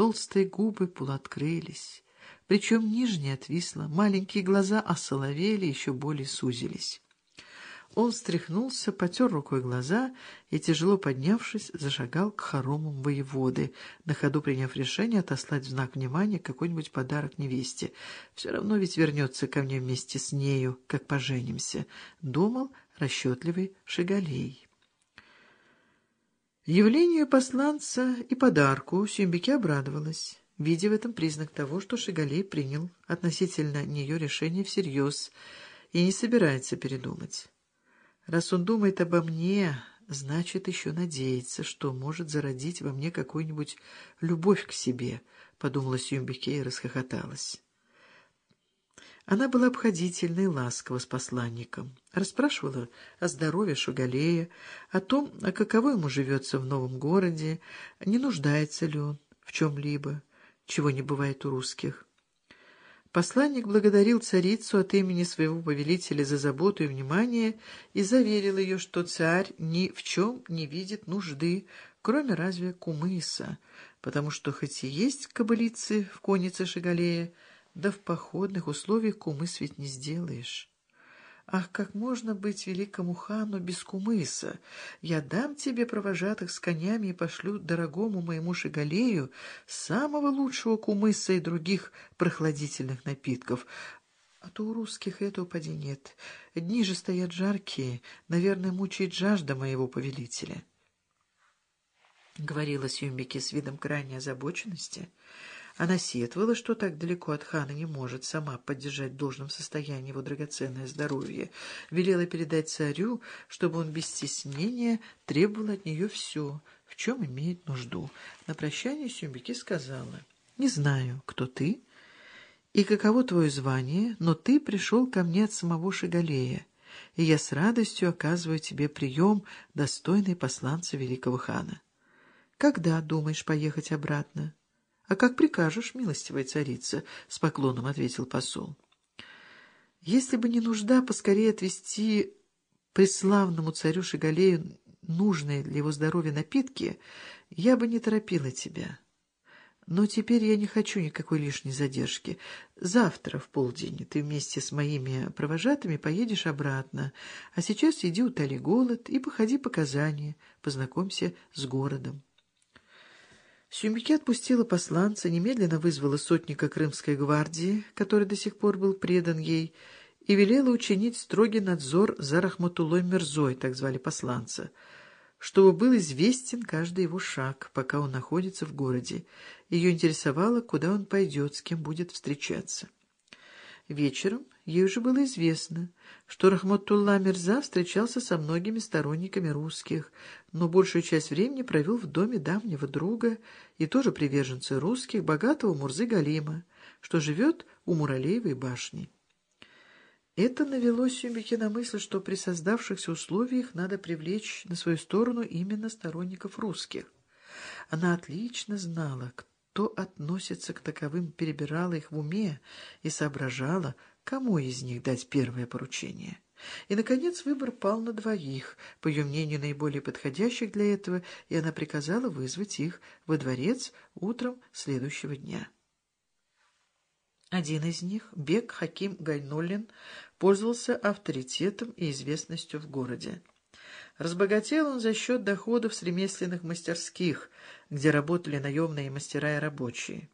толстые губы полуоткрылись, причем нижняя отвисла, маленькие глаза осоловели, еще более сузились. Он встряхнулся, потер рукой глаза и, тяжело поднявшись, зашагал к хоромам воеводы, на ходу приняв решение отослать в знак внимания какой-нибудь подарок невесте. Все равно ведь вернется ко мне вместе с нею, как поженимся, — думал расчетливый Шигалей. Явлению посланца и подарку Сюмбике обрадовалась, видя в этом признак того, что Шигалей принял относительно нее решение всерьез и не собирается передумать. Раз он думает обо мне, значит, еще надеется, что может зародить во мне какую-нибудь любовь к себе, — подумала Сюмбике и расхохоталась. Она была обходительна и ласкова с посланником, расспрашивала о здоровье Шугалея, о том, каково ему живется в новом городе, не нуждается ли он в чем-либо, чего не бывает у русских. Посланник благодарил царицу от имени своего повелителя за заботу и внимание и заверил ее, что царь ни в чем не видит нужды, кроме разве кумыса, потому что хоть и есть кобылицы в коннице Шигалея, да в походных условиях кумыс ведь не сделаешь. Ах, как можно быть великому хану без кумыса? Я дам тебе провожатых с конями и пошлю дорогому моему шигалею самого лучшего кумыса и других прохладительных напитков. А то у русских этого поди нет. Дни же стоят жаркие, наверное, мучает жажда моего повелителя. — говорила Сюмбике с видом крайней озабоченности. Она сетовала, что так далеко от хана не может сама поддержать в должном состоянии его драгоценное здоровье. Велела передать царю, чтобы он без стеснения требовал от нее все, в чем имеет нужду. На прощание Сюмбике сказала, «Не знаю, кто ты и каково твое звание, но ты пришел ко мне от самого Шигалея, и я с радостью оказываю тебе прием, достойный посланца великого хана. Когда думаешь поехать обратно?» — А как прикажешь, милостивая царица, — с поклоном ответил посол. — Если бы не нужда поскорее отвести преславному царю Шигалею нужные для его здоровья напитки, я бы не торопила тебя. Но теперь я не хочу никакой лишней задержки. Завтра в полдень ты вместе с моими провожатыми поедешь обратно, а сейчас иди утоли голод и походи по Казани, познакомься с городом. Сюмбике отпустила посланца, немедленно вызвала сотника Крымской гвардии, который до сих пор был предан ей, и велела учинить строгий надзор за Рахматулой Мерзой, так звали посланца, чтобы был известен каждый его шаг, пока он находится в городе. Ее интересовало, куда он пойдет, с кем будет встречаться. Вечером ей уже было известно, что Рахматулла Мирза встречался со многими сторонниками русских, но большую часть времени провел в доме давнего друга и тоже приверженца русских, богатого Мурзы Галима, что живет у Муралеевой башни. Это навело Сюмбике на мысль, что при создавшихся условиях надо привлечь на свою сторону именно сторонников русских. Она отлично знала, кто относится к таковым, перебирала их в уме и соображала, кому из них дать первое поручение. И, наконец, выбор пал на двоих, по ее мнению, наиболее подходящих для этого, и она приказала вызвать их во дворец утром следующего дня. Один из них, Бек Хаким Гайнуллин, пользовался авторитетом и известностью в городе. Разбогател он за счет доходов с ремесленных мастерских, где работали наемные мастера и рабочие.